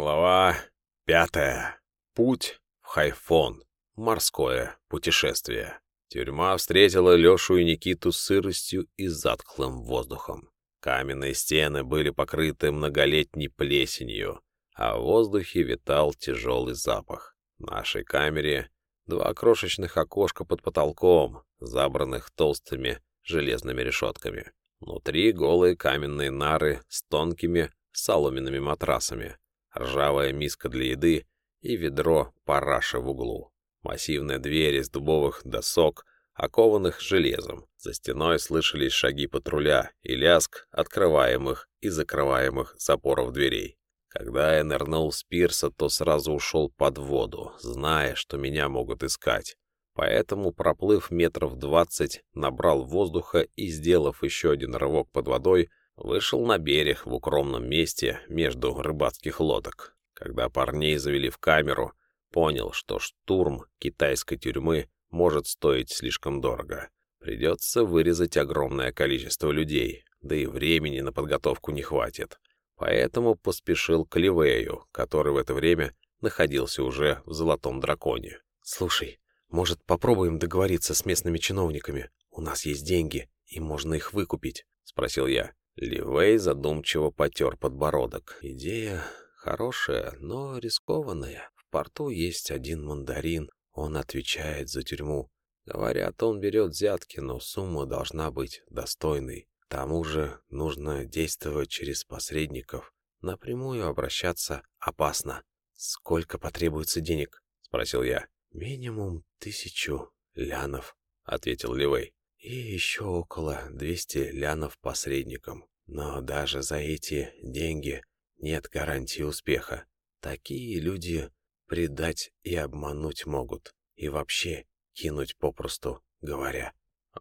Глава пятая. Путь в Хайфон. Морское путешествие. Тюрьма встретила Лешу и Никиту сыростью и затхлым воздухом. Каменные стены были покрыты многолетней плесенью, а в воздухе витал тяжелый запах. В нашей камере два крошечных окошка под потолком, забранных толстыми железными решетками. Внутри голые каменные нары с тонкими соломенными матрасами ржавая миска для еды и ведро параши в углу. Массивная дверь из дубовых досок, окованных железом. За стеной слышались шаги патруля и лязг открываемых и закрываемых запоров дверей. Когда я нырнул с пирса, то сразу ушел под воду, зная, что меня могут искать. Поэтому, проплыв метров двадцать, набрал воздуха и, сделав еще один рывок под водой, Вышел на берег в укромном месте между рыбацких лодок. Когда парней завели в камеру, понял, что штурм китайской тюрьмы может стоить слишком дорого. Придется вырезать огромное количество людей, да и времени на подготовку не хватит. Поэтому поспешил к Ливею, который в это время находился уже в Золотом Драконе. «Слушай, может, попробуем договориться с местными чиновниками? У нас есть деньги, и можно их выкупить», — спросил я. Ливей задумчиво потер подбородок. Идея хорошая, но рискованная. В порту есть один мандарин, он отвечает за тюрьму. Говорят, он берет взятки, но сумма должна быть достойной. К тому же нужно действовать через посредников. Напрямую обращаться опасно. «Сколько потребуется денег?» — спросил я. «Минимум тысячу лянов», — ответил Ливей. «И еще около двести лянов посредникам. Но даже за эти деньги нет гарантии успеха. Такие люди предать и обмануть могут. И вообще кинуть попросту говоря.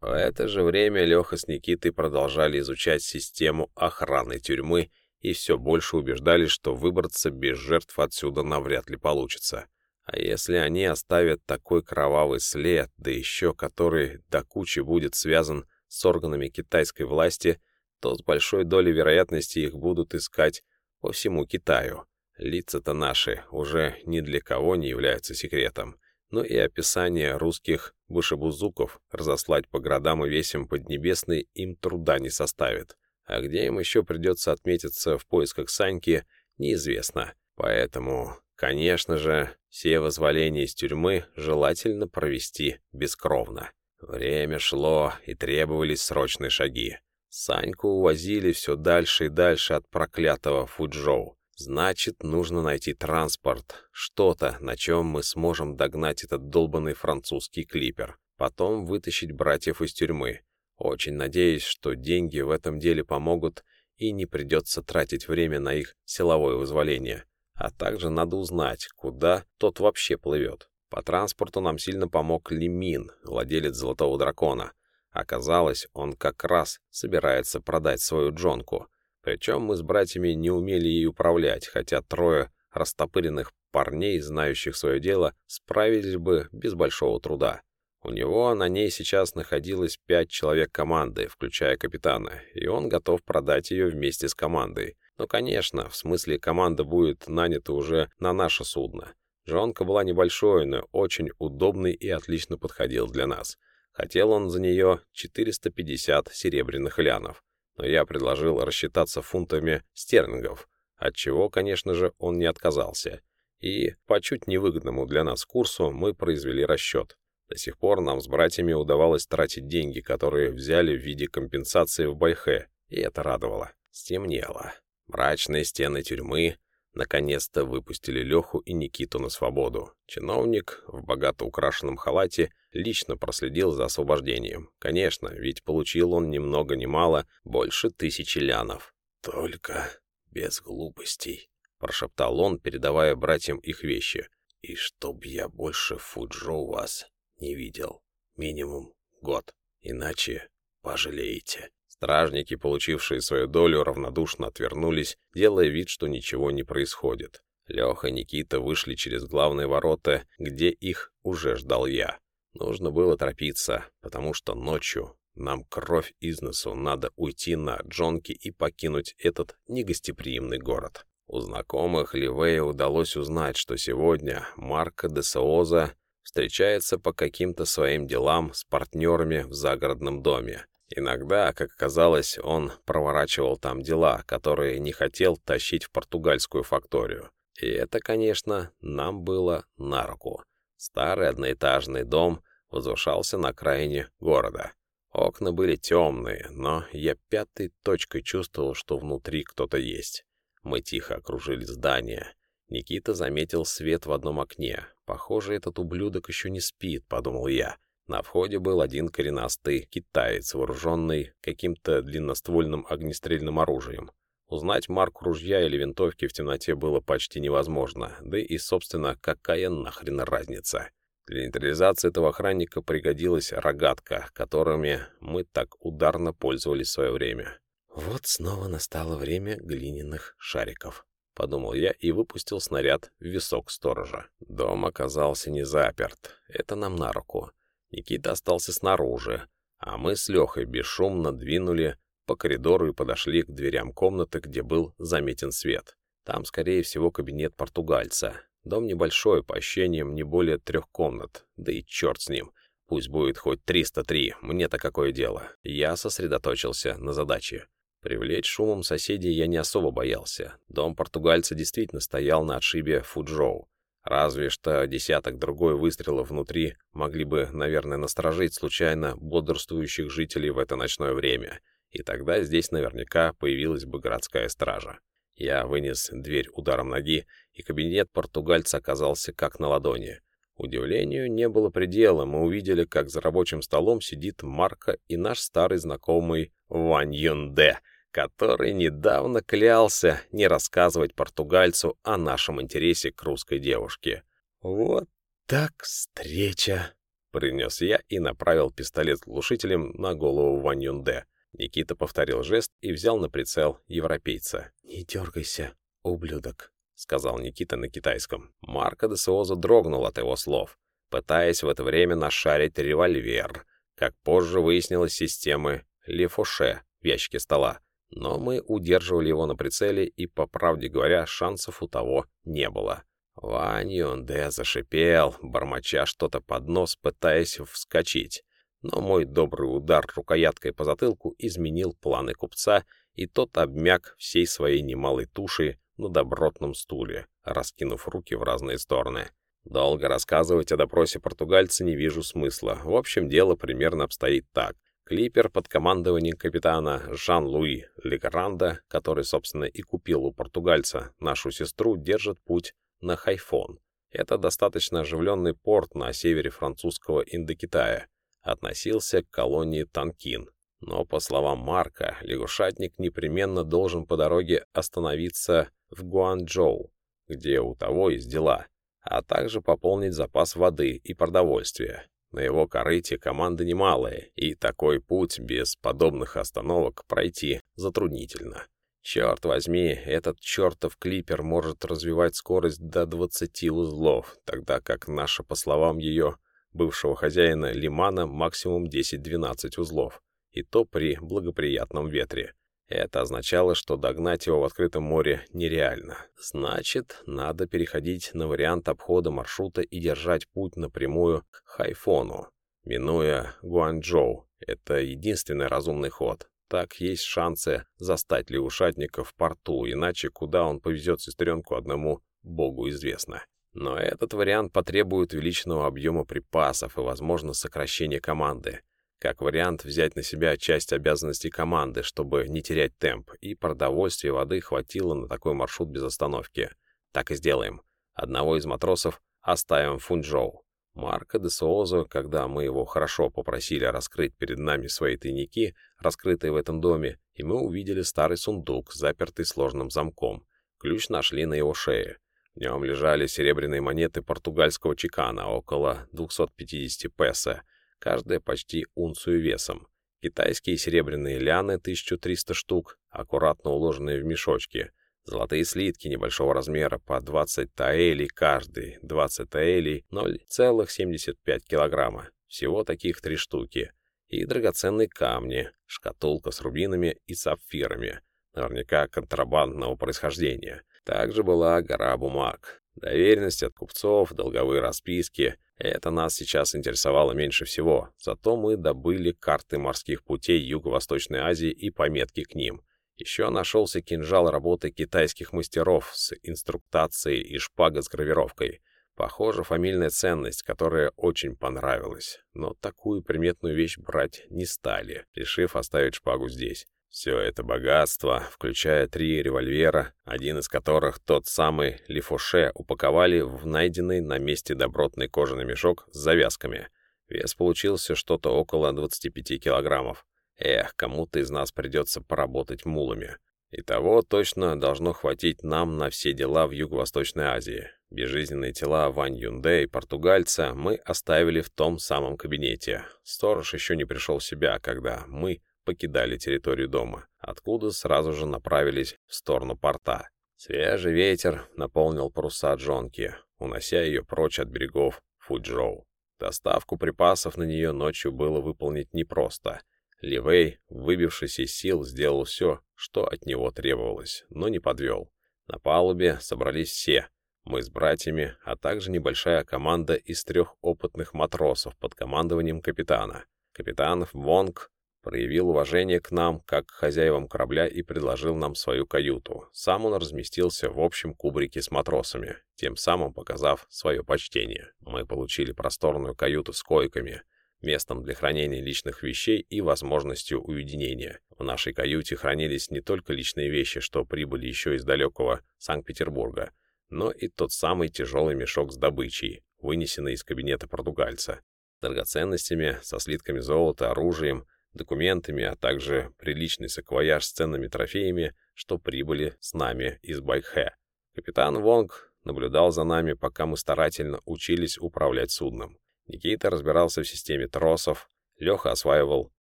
В это же время Леха с Никитой продолжали изучать систему охраны тюрьмы и все больше убеждались, что выбраться без жертв отсюда навряд ли получится. А если они оставят такой кровавый след, да еще который до кучи будет связан с органами китайской власти, то с большой долей вероятности их будут искать по всему Китаю. Лица-то наши уже ни для кого не являются секретом. Но и описание русских башебузуков разослать по городам и весям Поднебесной им труда не составит. А где им еще придется отметиться в поисках Саньки, неизвестно. Поэтому, конечно же, все возволения из тюрьмы желательно провести бескровно. Время шло, и требовались срочные шаги. Саньку увозили все дальше и дальше от проклятого Фуджоу. Значит, нужно найти транспорт, что-то, на чем мы сможем догнать этот долбанный французский клипер. Потом вытащить братьев из тюрьмы. Очень надеюсь, что деньги в этом деле помогут и не придется тратить время на их силовое вызволение. А также надо узнать, куда тот вообще плывет. По транспорту нам сильно помог Лимин, владелец Золотого Дракона. Оказалось, он как раз собирается продать свою джонку. Причем мы с братьями не умели ей управлять, хотя трое растопыренных парней, знающих свое дело, справились бы без большого труда. У него на ней сейчас находилось пять человек команды, включая капитана, и он готов продать ее вместе с командой. Но, конечно, в смысле команда будет нанята уже на наше судно. Джонка была небольшой, но очень удобной и отлично подходил для нас. Хотел он за нее 450 серебряных лянов, но я предложил рассчитаться фунтами стерлингов, от чего, конечно же, он не отказался. И по чуть невыгодному для нас курсу мы произвели расчет. До сих пор нам с братьями удавалось тратить деньги, которые взяли в виде компенсации в Байхе, и это радовало. Стемнело. Мрачные стены тюрьмы, Наконец-то выпустили Леху и Никиту на свободу. Чиновник в богато украшенном халате лично проследил за освобождением. Конечно, ведь получил он ни много ни мало больше тысячи лянов. «Только без глупостей», — прошептал он, передавая братьям их вещи. «И чтоб я больше Фуджо вас не видел. Минимум год. Иначе пожалеете». Стражники, получившие свою долю, равнодушно отвернулись, делая вид, что ничего не происходит. Леха и Никита вышли через главные ворота, где их уже ждал я. Нужно было торопиться, потому что ночью нам кровь из носу, надо уйти на джонки и покинуть этот негостеприимный город. У знакомых Ливея удалось узнать, что сегодня Марко де Саоза встречается по каким-то своим делам с партнерами в загородном доме. Иногда, как оказалось, он проворачивал там дела, которые не хотел тащить в португальскую факторию. И это, конечно, нам было на руку. Старый одноэтажный дом возвышался на окраине города. Окна были темные, но я пятой точкой чувствовал, что внутри кто-то есть. Мы тихо окружили здание. Никита заметил свет в одном окне. Похоже, этот ублюдок еще не спит, подумал я. На входе был один коренастый китаец, вооруженный каким-то длинноствольным огнестрельным оружием. Узнать марку ружья или винтовки в темноте было почти невозможно, да и, собственно, какая нахрен разница. Для нейтрализации этого охранника пригодилась рогатка, которыми мы так ударно пользовались в свое время. «Вот снова настало время глиняных шариков», — подумал я и выпустил снаряд в висок сторожа. Дом оказался не заперт. Это нам на руку. Никита остался снаружи, а мы с Лехой бесшумно двинули по коридору и подошли к дверям комнаты, где был заметен свет. Там, скорее всего, кабинет португальца. Дом небольшой, по ощущениям, не более трех комнат. Да и черт с ним. Пусть будет хоть 303, мне-то какое дело. Я сосредоточился на задаче. Привлечь шумом соседей я не особо боялся. Дом португальца действительно стоял на отшибе Фуджоу. Разве что десяток-другой выстрелов внутри могли бы, наверное, насторожить случайно бодрствующих жителей в это ночное время. И тогда здесь наверняка появилась бы городская стража. Я вынес дверь ударом ноги, и кабинет португальца оказался как на ладони. Удивлению не было предела, мы увидели, как за рабочим столом сидит Марко и наш старый знакомый Вань Юнде, который недавно клялся не рассказывать португальцу о нашем интересе к русской девушке. «Вот так встреча!» — принес я и направил пистолет глушителем на голову Вань Юнде. Никита повторил жест и взял на прицел европейца. «Не дергайся, ублюдок», — сказал Никита на китайском. Марко де Суоза дрогнул от его слов, пытаясь в это время нашарить револьвер, как позже выяснилось системы Лефоше в ящике стола. Но мы удерживали его на прицеле, и, по правде говоря, шансов у того не было. Вань Юнде зашипел, бормоча что-то под нос, пытаясь вскочить но мой добрый удар рукояткой по затылку изменил планы купца, и тот обмяк всей своей немалой тушей на добротном стуле, раскинув руки в разные стороны. Долго рассказывать о допросе португальца не вижу смысла. В общем, дело примерно обстоит так. Клипер под командованием капитана Жан-Луи Легранда, который, собственно, и купил у португальца нашу сестру, держит путь на Хайфон. Это достаточно оживленный порт на севере французского Индокитая относился к колонии Танкин. Но, по словам Марка, лягушатник непременно должен по дороге остановиться в Гуанчжоу, где у того есть дела, а также пополнить запас воды и продовольствия. На его корыте команда немалая, и такой путь без подобных остановок пройти затруднительно. Черт возьми, этот чертов клипер может развивать скорость до 20 узлов, тогда как наша, по словам ее бывшего хозяина лимана максимум 10-12 узлов, и то при благоприятном ветре. Это означало, что догнать его в открытом море нереально. Значит, надо переходить на вариант обхода маршрута и держать путь напрямую к Хайфону, минуя Гуанчжоу. Это единственный разумный ход. Так есть шансы застать лягушатника в порту, иначе куда он повезет сестренку одному богу известно. Но этот вариант потребует увеличенного объема припасов и, возможно, сокращения команды. Как вариант взять на себя часть обязанностей команды, чтобы не терять темп, и продовольствия и воды хватило на такой маршрут без остановки. Так и сделаем. Одного из матросов оставим в Фунчжоу. Марко де Суозо, когда мы его хорошо попросили раскрыть перед нами свои тайники, раскрытые в этом доме, и мы увидели старый сундук, запертый сложным замком. Ключ нашли на его шее. В нем лежали серебряные монеты португальского чекана, около 250 песо, каждая почти унцию весом. Китайские серебряные ляны, 1300 штук, аккуратно уложенные в мешочки. Золотые слитки небольшого размера, по 20 таэлей каждый, 20 таэлей, 0,75 килограмма. Всего таких три штуки. И драгоценные камни, шкатулка с рубинами и сапфирами, наверняка контрабандного происхождения. Также была гора бумаг. Доверенность от купцов, долговые расписки. Это нас сейчас интересовало меньше всего. Зато мы добыли карты морских путей Юго-Восточной Азии и пометки к ним. Еще нашелся кинжал работы китайских мастеров с инструктацией и шпага с гравировкой. Похоже, фамильная ценность, которая очень понравилась. Но такую приметную вещь брать не стали, решив оставить шпагу здесь. Все это богатство, включая три револьвера, один из которых, тот самый Лифуше, упаковали в найденный на месте добротный кожаный мешок с завязками. Вес получился что-то около 25 килограммов. Эх, кому-то из нас придется поработать мулами. И того точно должно хватить нам на все дела в Юго-Восточной Азии. Безжизненные тела Вань Юнде и португальца мы оставили в том самом кабинете. Сторож еще не пришел в себя, когда мы покидали территорию дома, откуда сразу же направились в сторону порта. Свежий ветер наполнил паруса Джонки, унося ее прочь от берегов Фуджоу. Доставку припасов на нее ночью было выполнить непросто. Ливей, выбившись из сил, сделал все, что от него требовалось, но не подвел. На палубе собрались все, мы с братьями, а также небольшая команда из трех опытных матросов под командованием капитана. Капитан Вонг проявил уважение к нам, как к хозяевам корабля, и предложил нам свою каюту. Сам он разместился в общем кубрике с матросами, тем самым показав свое почтение. Мы получили просторную каюту с койками, местом для хранения личных вещей и возможностью уединения. В нашей каюте хранились не только личные вещи, что прибыли еще из далекого Санкт-Петербурга, но и тот самый тяжелый мешок с добычей, вынесенный из кабинета португальца, драгоценностями, со слитками золота, оружием, документами, а также приличный саквояж с ценными трофеями, что прибыли с нами из Байхэ. Капитан Вонг наблюдал за нами, пока мы старательно учились управлять судном. Никита разбирался в системе тросов, Леха осваивал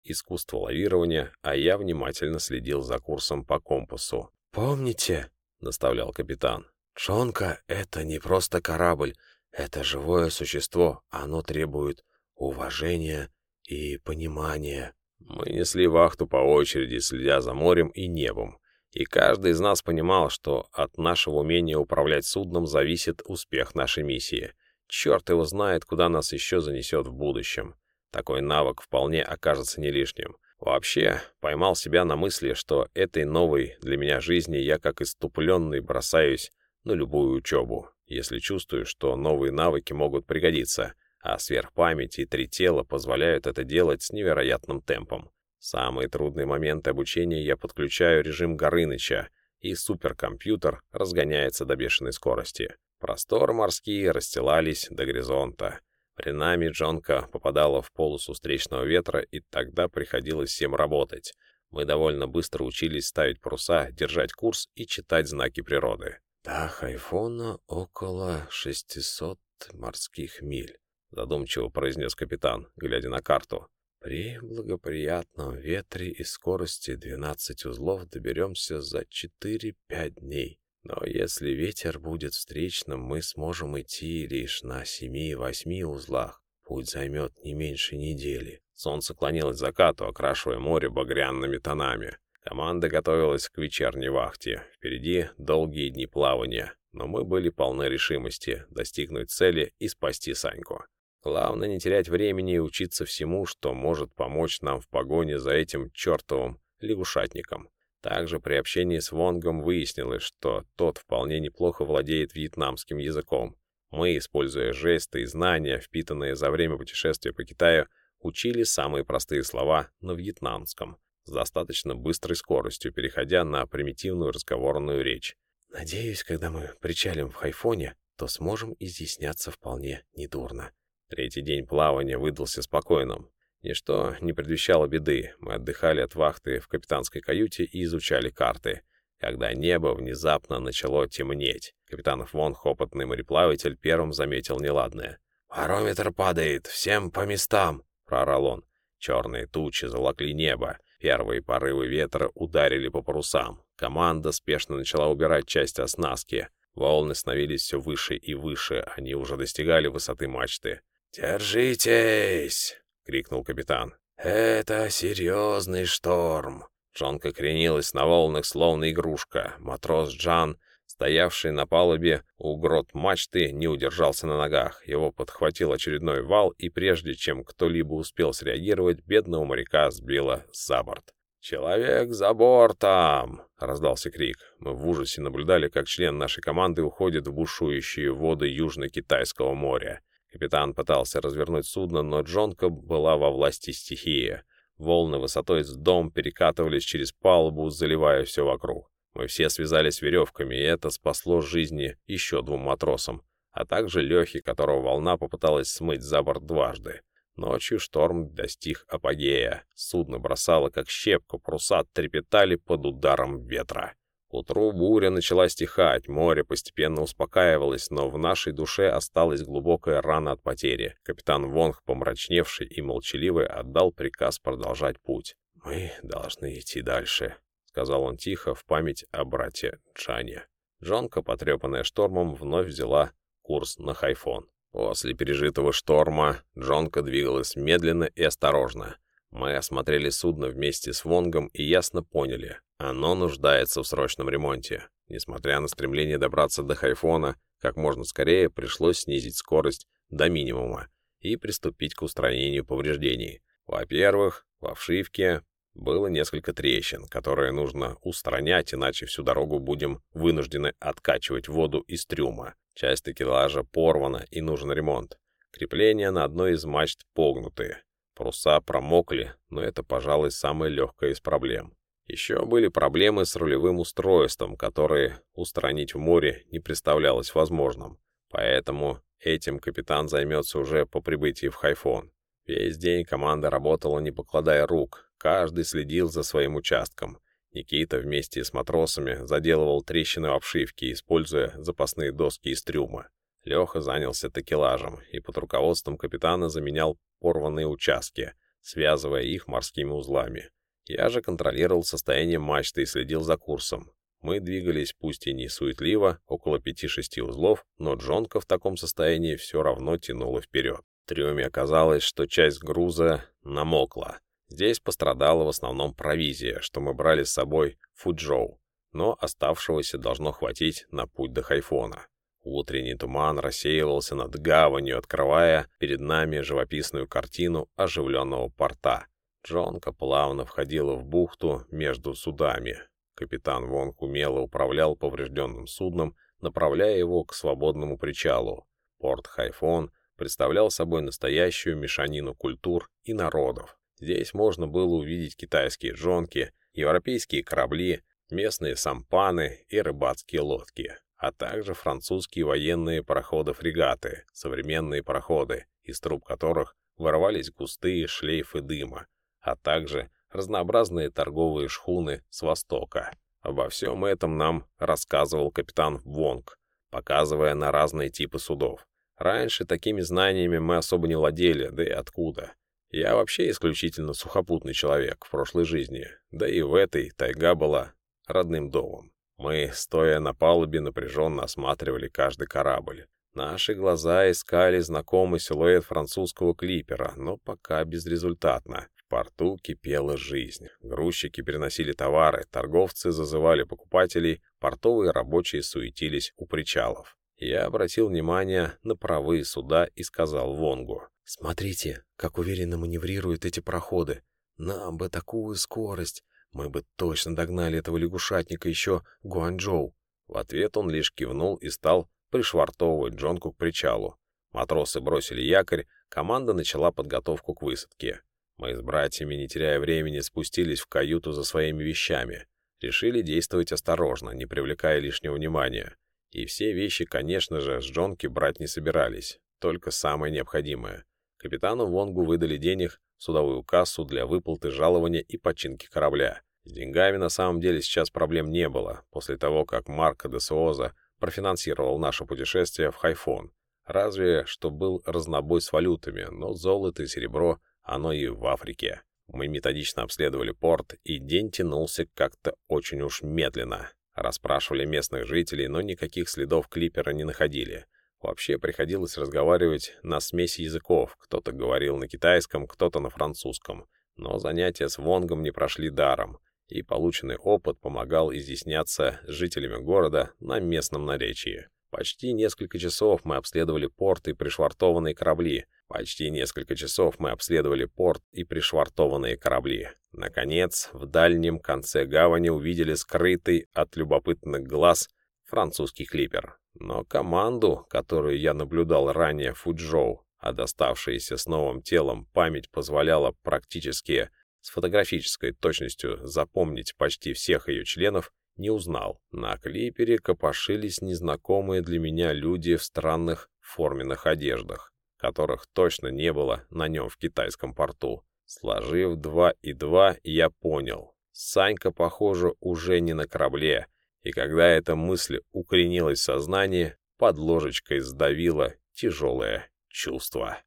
искусство лавирования, а я внимательно следил за курсом по компасу. «Помните», — наставлял капитан, Шонка — это не просто корабль, это живое существо, оно требует уважения и понимания». Мы несли вахту по очереди, следя за морем и небом, и каждый из нас понимал, что от нашего умения управлять судном зависит успех нашей миссии. Черт его знает, куда нас еще занесет в будущем. Такой навык вполне окажется не лишним. Вообще, поймал себя на мысли, что этой новой для меня жизни я как иступленный бросаюсь на любую учебу, если чувствую, что новые навыки могут пригодиться, а сверхпамять и три тела позволяют это делать с невероятным темпом. самые трудные моменты обучения я подключаю режим Горыныча, и суперкомпьютер разгоняется до бешеной скорости. Просторы морские расстилались до горизонта. Временами Джонка попадала в полосу встречного ветра, и тогда приходилось всем работать. Мы довольно быстро учились ставить паруса, держать курс и читать знаки природы. До Хайфона около 600 морских миль. — задумчиво произнес капитан, глядя на карту. «При благоприятном ветре и скорости 12 узлов доберемся за 4-5 дней. Но если ветер будет встречным, мы сможем идти лишь на 7-8 узлах. Путь займет не меньше недели». Солнце клонилось к закату, окрашивая море багряными тонами. Команда готовилась к вечерней вахте. Впереди долгие дни плавания, но мы были полны решимости достигнуть цели и спасти Саньку. Главное не терять времени и учиться всему, что может помочь нам в погоне за этим чертовым лягушатником. Также при общении с Вонгом выяснилось, что тот вполне неплохо владеет вьетнамским языком. Мы, используя жесты и знания, впитанные за время путешествия по Китаю, учили самые простые слова на вьетнамском, с достаточно быстрой скоростью, переходя на примитивную разговорную речь. «Надеюсь, когда мы причалим в Хайфоне, то сможем изъясняться вполне недурно», Третий день плавания выдался спокойным. Ничто не предвещало беды. Мы отдыхали от вахты в капитанской каюте и изучали карты. Когда небо внезапно начало темнеть, капитан Вон, опытный мореплаватель, первым заметил неладное. «Барометр падает, всем по местам!» — проорал он. Черные тучи заволокли небо. Первые порывы ветра ударили по парусам. Команда спешно начала убирать часть оснастки. Волны становились все выше и выше, они уже достигали высоты мачты. «Держитесь!» — крикнул капитан. «Это серьезный шторм!» Джонка кренилась на волнах, словно игрушка. Матрос Джан Стоявший на палубе у грот мачты не удержался на ногах. Его подхватил очередной вал, и прежде чем кто-либо успел среагировать, бедного моряка сбило за борт. «Человек за бортом!» — раздался крик. Мы в ужасе наблюдали, как член нашей команды уходит в бушующие воды Южно-Китайского моря. Капитан пытался развернуть судно, но Джонка была во власти стихии. Волны высотой с дом перекатывались через палубу, заливая все вокруг. Мы все связались веревками, и это спасло жизни еще двум матросам, а также Лехе, которого волна попыталась смыть за борт дважды. Ночью шторм достиг апогея. Судно бросало как щепку, паруса трепетали под ударом ветра. К утру буря начала стихать, море постепенно успокаивалось, но в нашей душе осталась глубокая рана от потери. Капитан Вонг, помрачневший и молчаливый, отдал приказ продолжать путь. «Мы должны идти дальше», — сказал он тихо в память о брате Джане. Джонка, потрепанная штормом, вновь взяла курс на Хайфон. После пережитого шторма Джонка двигалась медленно и осторожно. Мы осмотрели судно вместе с Вонгом и ясно поняли, оно нуждается в срочном ремонте. Несмотря на стремление добраться до Хайфона, как можно скорее пришлось снизить скорость до минимума и приступить к устранению повреждений. Во-первых, в обшивке было несколько трещин, которые нужно устранять, иначе всю дорогу будем вынуждены откачивать воду из трюма. Часть такелажа порвана и нужен ремонт. Крепления на одной из мачт погнутые. Паруса промокли, но это, пожалуй, самая легкая из проблем. Еще были проблемы с рулевым устройством, которые устранить в море не представлялось возможным. Поэтому этим капитан займется уже по прибытии в Хайфон. Весь день команда работала, не покладая рук. Каждый следил за своим участком. Никита вместе с матросами заделывал трещины в обшивке, используя запасные доски из трюма. Леха занялся такелажем и под руководством капитана заменял порванные участки, связывая их морскими узлами. Я же контролировал состояние мачты и следил за курсом. Мы двигались, пусть и не суетливо, около 5-6 узлов, но Джонка в таком состоянии все равно тянула вперед. В трюме оказалось, что часть груза намокла. Здесь пострадала в основном провизия, что мы брали с собой Фуджоу, но оставшегося должно хватить на путь до Хайфона. Утренний туман рассеивался над гаванью, открывая перед нами живописную картину оживленного порта. Джонка плавно входила в бухту между судами. Капитан Вонг умело управлял поврежденным судном, направляя его к свободному причалу. Порт Хайфон представлял собой настоящую мешанину культур и народов. Здесь можно было увидеть китайские жонки, европейские корабли, местные сампаны и рыбацкие лодки, а также французские военные пароходы-фрегаты, современные пароходы, из труб которых вырывались густые шлейфы дыма, а также разнообразные торговые шхуны с востока. Обо всем этом нам рассказывал капитан Вонг, показывая на разные типы судов. Раньше такими знаниями мы особо не владели, да и откуда. Я вообще исключительно сухопутный человек в прошлой жизни, да и в этой тайга была родным домом. Мы, стоя на палубе, напряженно осматривали каждый корабль. Наши глаза искали знакомый силуэт французского клипера, но пока безрезультатно. В порту кипела жизнь. Грузчики переносили товары, торговцы зазывали покупателей, портовые рабочие суетились у причалов. Я обратил внимание на правые суда и сказал Вонгу. «Смотрите, как уверенно маневрируют эти проходы. Нам бы такую скорость. Мы бы точно догнали этого лягушатника еще Гуанчжоу». В ответ он лишь кивнул и стал пришвартовывать Джонку к причалу. Матросы бросили якорь, команда начала подготовку к высадке. Мы с братьями, не теряя времени, спустились в каюту за своими вещами. Решили действовать осторожно, не привлекая лишнего внимания. И все вещи, конечно же, с Джонки брать не собирались, только самое необходимое. Капитану Вонгу выдали денег в судовую кассу для выплаты жалования и починки корабля. С деньгами на самом деле сейчас проблем не было, после того, как Марко де Суоза профинансировал наше путешествие в Хайфон. Разве что был разнобой с валютами, но золото и серебро, оно и в Африке. Мы методично обследовали порт, и день тянулся как-то очень уж медленно. Расспрашивали местных жителей, но никаких следов клипера не находили. Вообще приходилось разговаривать на смеси языков. Кто-то говорил на китайском, кто-то на французском. Но занятия с Вонгом не прошли даром. и полученный опыт помогал изъясняться жителями города на местном наречии. Почти несколько часов мы обследовали порт и пришвартованные корабли. Почти несколько часов мы обследовали порт и пришвартованные корабли. Наконец, в дальнем конце гавани увидели скрытый от любопытных глаз французский клипер. Но команду, которую я наблюдал ранее в Фуджоу, а доставшаяся с новым телом память позволяла практически с фотографической точностью запомнить почти всех ее членов, не узнал. На клипере копошились незнакомые для меня люди в странных форменных одеждах, которых точно не было на нем в китайском порту. Сложив два и два, я понял. Санька, похоже, уже не на корабле, и когда эта мысль укоренилась в сознании, под ложечкой сдавило тяжелое чувство.